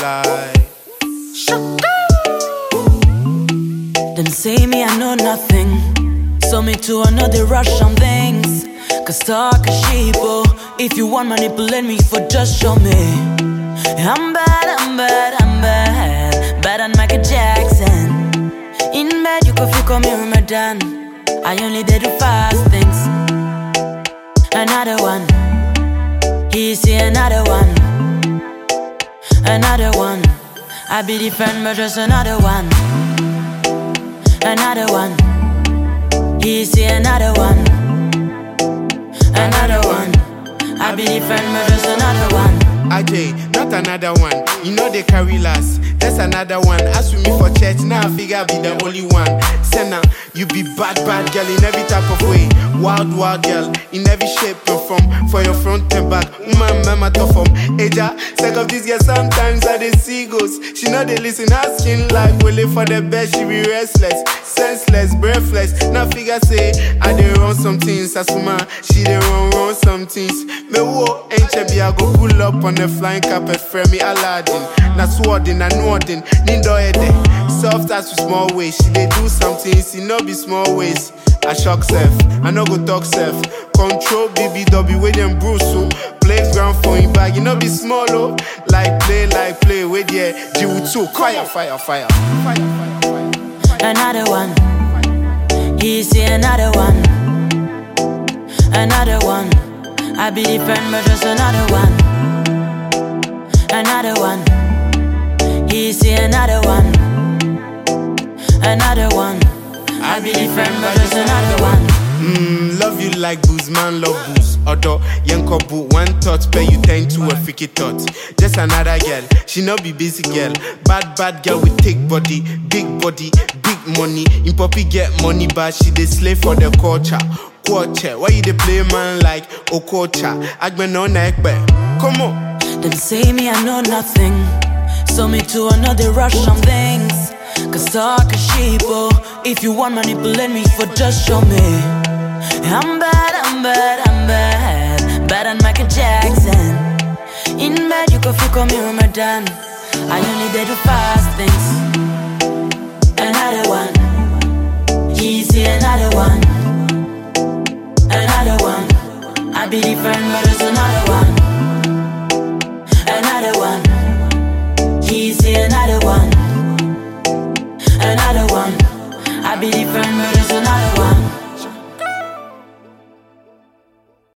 fly. Then say me I know nothing, so me to another rush on things. Cause talk is cheap, oh. If you want manipulate me for just show me. I'm bad, I'm bad, I'm bad, bad on Michael Jackson. In bed you could feel call me Ramadan. I only did the fast things. Another one, He see another one. Another one. I be different, but just another one. Another one. He's see another one. Another one. I be different, but just another one. AJ, not another one. You know they carry last. That's another one. Ask me for church, now I figure I be the only one. Senna, you be bad, bad girl in every type of way. Wild, wild girl in every shape and form. For your front and back, woman, mama, tough from. Aja, sick of this girl, sometimes I they see ghosts. She know they listen, asking like, will live for the best, she be restless, senseless, breathless. Now figure say, I they run some things, as woman, she they run, run some things. Me wo, ain't be I go pull up on the flying carpet, frame me Aladdin. Na swordin, and nodding, nindo ede. Soft as with small ways, she they do some things, it no be small ways. I shock self, I no go talk self. Control BBW with them Bruce, so oh. playground for him bag, you know be small oh. Like play, like play with yeah, Jiu-Jitsu, fire, fire, fire. Fire, fire, fire. Another one. Here, another one. Another one. I be different, but just another one. Another one. Here, another one. Another one. I be different, but just another one. Mm, love you like booze, man, love booze. Although, yanko boo, one thought, pay you ten to a freaky thought. Just another girl, she no be busy girl. Bad, bad girl with thick body, big body, big money. In poppy get money, but she dey slave for the culture. Culture, why you dey play man like Okocha? Agbe no na ekpe. Come on. Them say me I know nothing. Sell me to another rush on things. Cause talk is cheap, oh. If you want manipulate me for just show me. I'm bad, I'm bad, I'm bad. Bad on Michael Jackson. In bed, you can feel call me Ramadan. I only did the fast things. Another one. Easy, another one. Another one. I be different, but it's another one. Another one easy, another one. Another one. I be different, but it's another one.